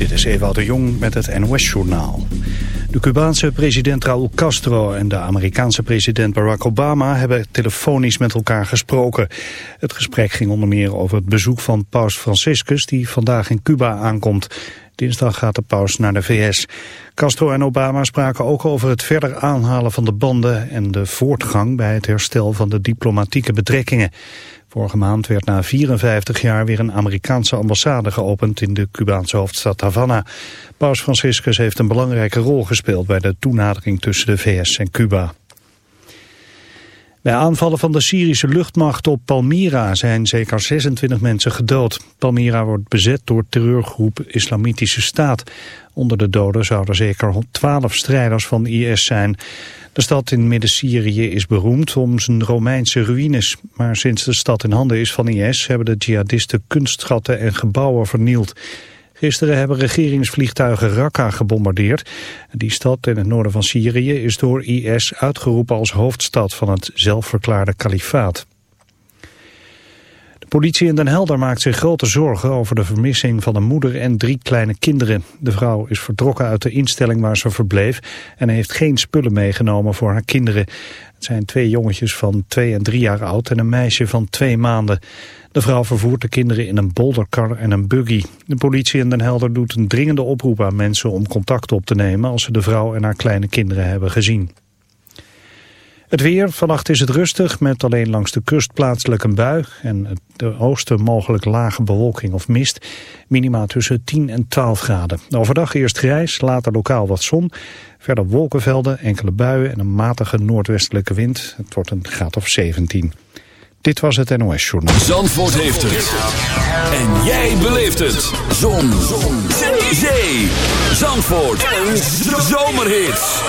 Dit is Ewout de Jong met het NOS-journaal. De Cubaanse president Raúl Castro en de Amerikaanse president Barack Obama hebben telefonisch met elkaar gesproken. Het gesprek ging onder meer over het bezoek van paus Franciscus die vandaag in Cuba aankomt. Dinsdag gaat de paus naar de VS. Castro en Obama spraken ook over het verder aanhalen van de banden en de voortgang bij het herstel van de diplomatieke betrekkingen. Vorige maand werd na 54 jaar weer een Amerikaanse ambassade geopend in de Cubaanse hoofdstad Havana. Paus Franciscus heeft een belangrijke rol gespeeld bij de toenadering tussen de VS en Cuba. Bij aanvallen van de Syrische luchtmacht op Palmyra zijn zeker 26 mensen gedood. Palmyra wordt bezet door terreurgroep Islamitische Staat. Onder de doden zouden zeker 12 strijders van IS zijn. De stad in Midden-Syrië is beroemd om zijn Romeinse ruïnes. Maar sinds de stad in handen is van IS hebben de jihadisten kunstschatten en gebouwen vernield. Gisteren hebben regeringsvliegtuigen Raqqa gebombardeerd. Die stad in het noorden van Syrië is door IS uitgeroepen als hoofdstad van het zelfverklaarde kalifaat. Politie in Den Helder maakt zich grote zorgen over de vermissing van een moeder en drie kleine kinderen. De vrouw is vertrokken uit de instelling waar ze verbleef en heeft geen spullen meegenomen voor haar kinderen. Het zijn twee jongetjes van twee en drie jaar oud en een meisje van twee maanden. De vrouw vervoert de kinderen in een bolderkar en een buggy. De politie in Den Helder doet een dringende oproep aan mensen om contact op te nemen als ze de vrouw en haar kleine kinderen hebben gezien. Het weer, vannacht is het rustig met alleen langs de kust plaatselijk een bui en de oosten mogelijk lage bewolking of mist. Minima tussen 10 en 12 graden. Overdag eerst grijs, later lokaal wat zon. Verder wolkenvelden, enkele buien en een matige noordwestelijke wind. Het wordt een graad of 17. Dit was het NOS Journal. Zandvoort heeft het. En jij beleeft het. Zon. Zon. Zee. Zandvoort. Een zomerhit.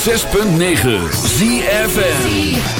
106.9 ZFN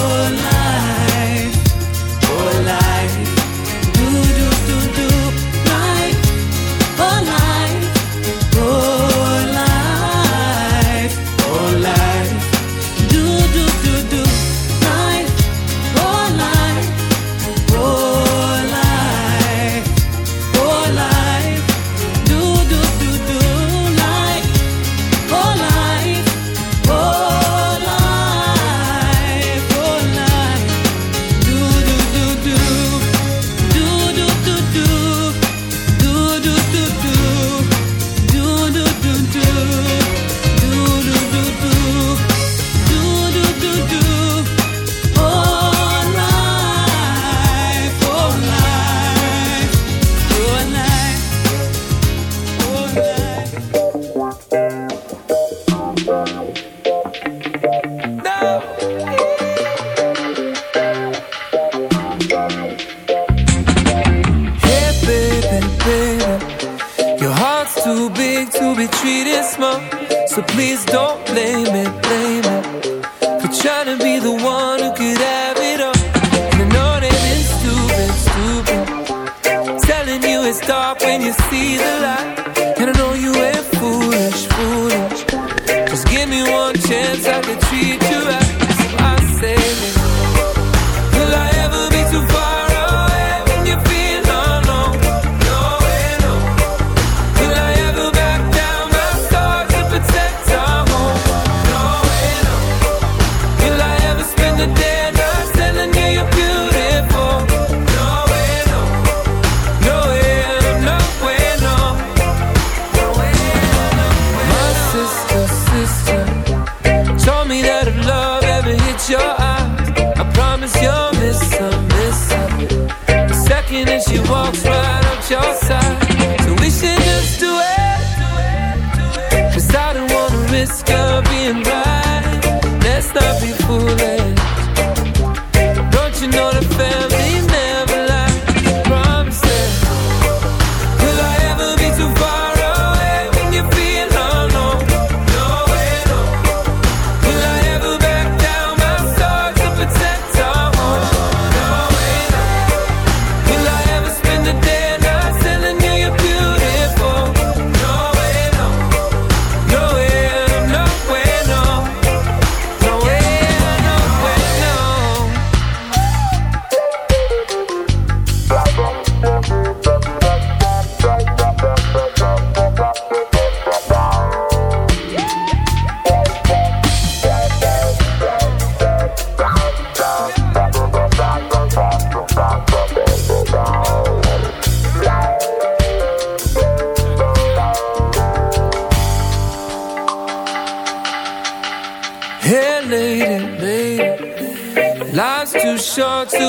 please don't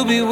you'll be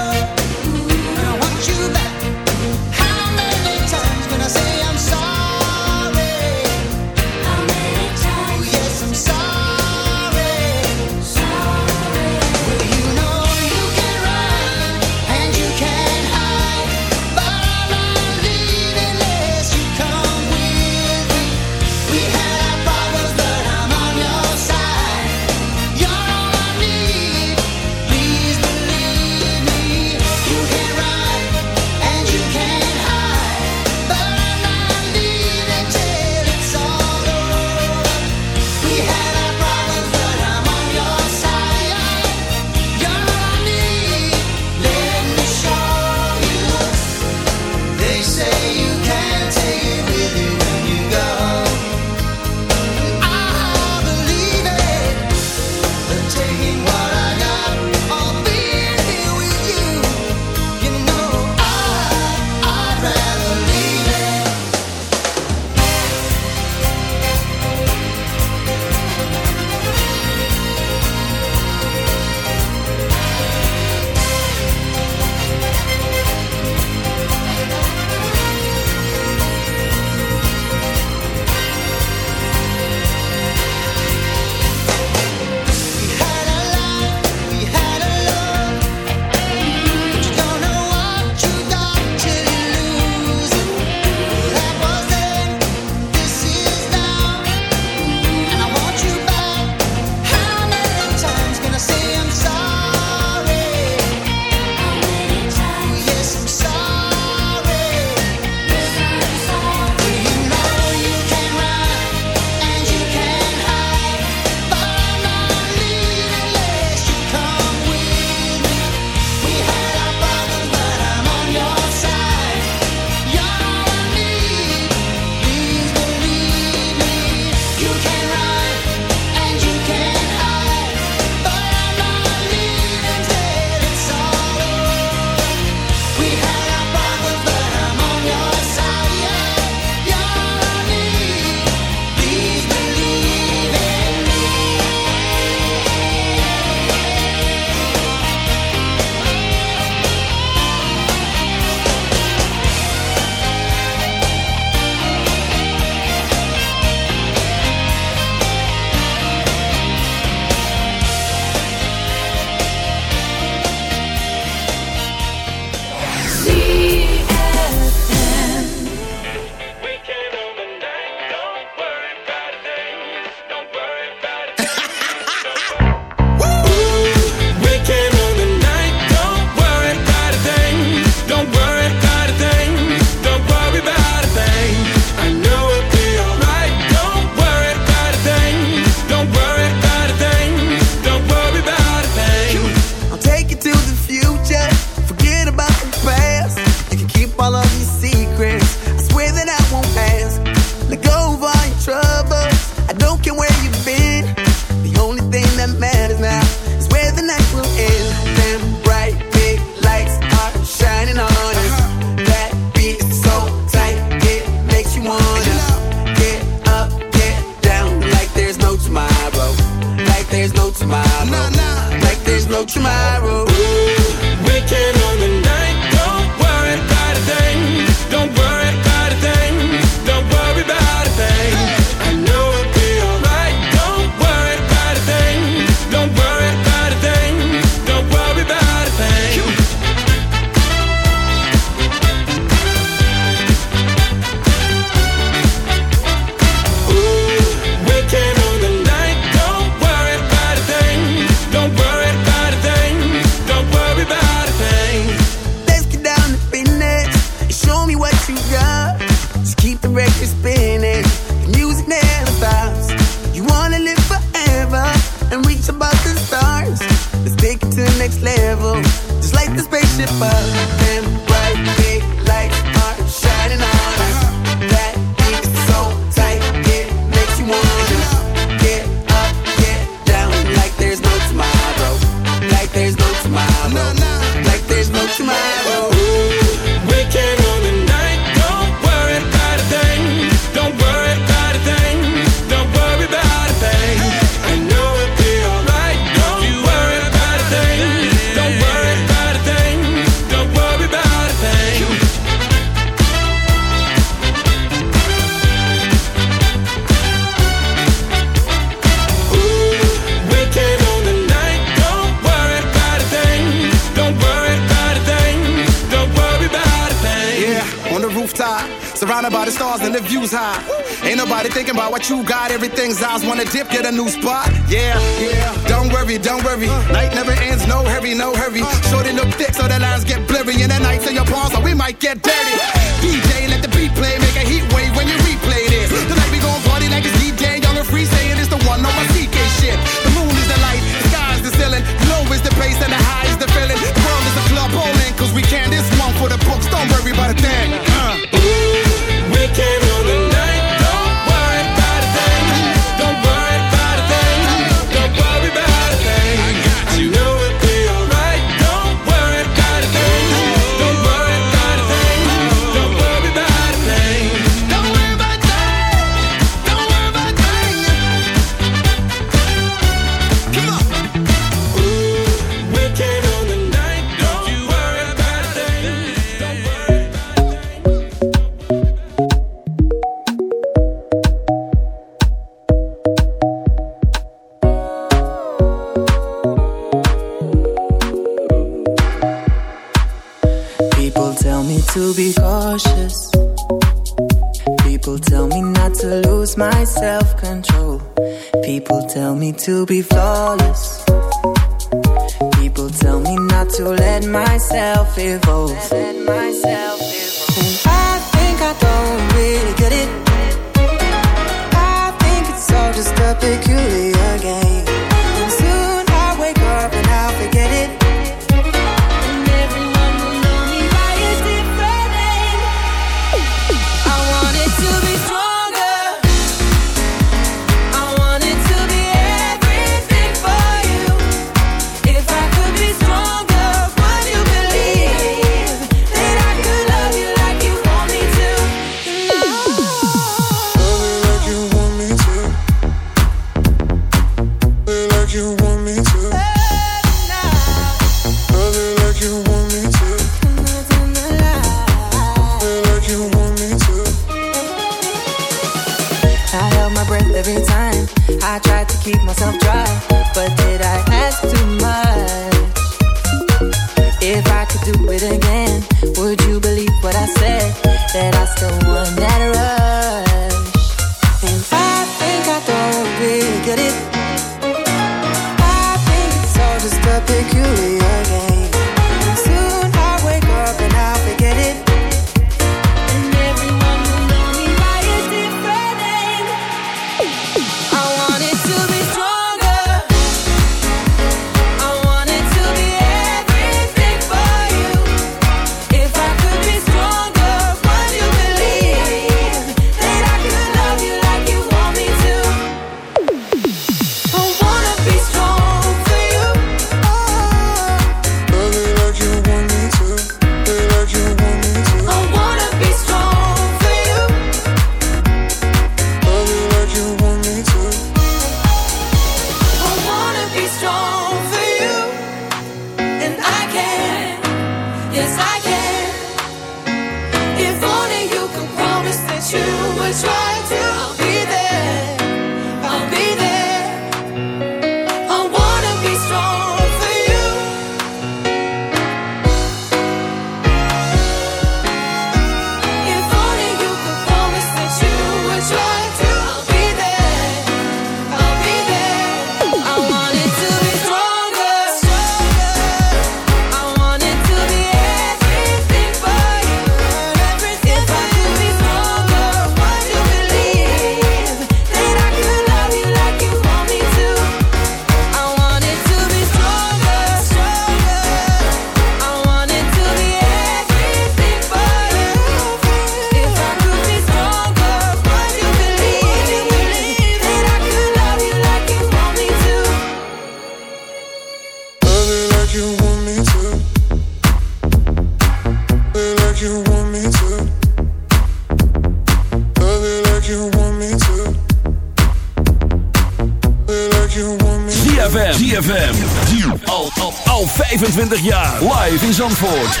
25 jaar. Live in Zandvoort.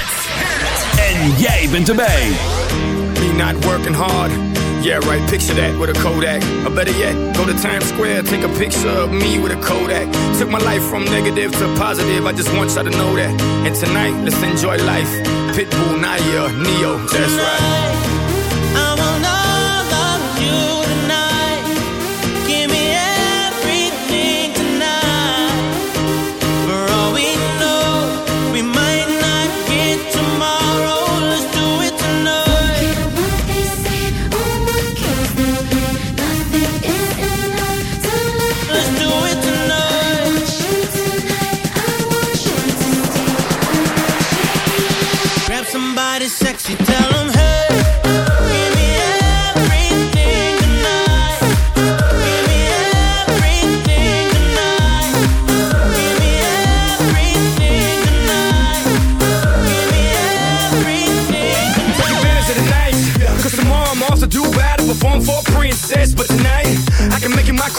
En jij bent erbij. Me not working hard. Yeah, right, picture that with a Kodak. Or better yet, go to Times Square, take a picture of me with a Kodak. Took my life from negative to positive, I just want y'all to know that. And tonight, let's enjoy life. Pitbull, Nayer, Ne-Yo, that's right.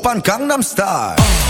op Gangnam Style.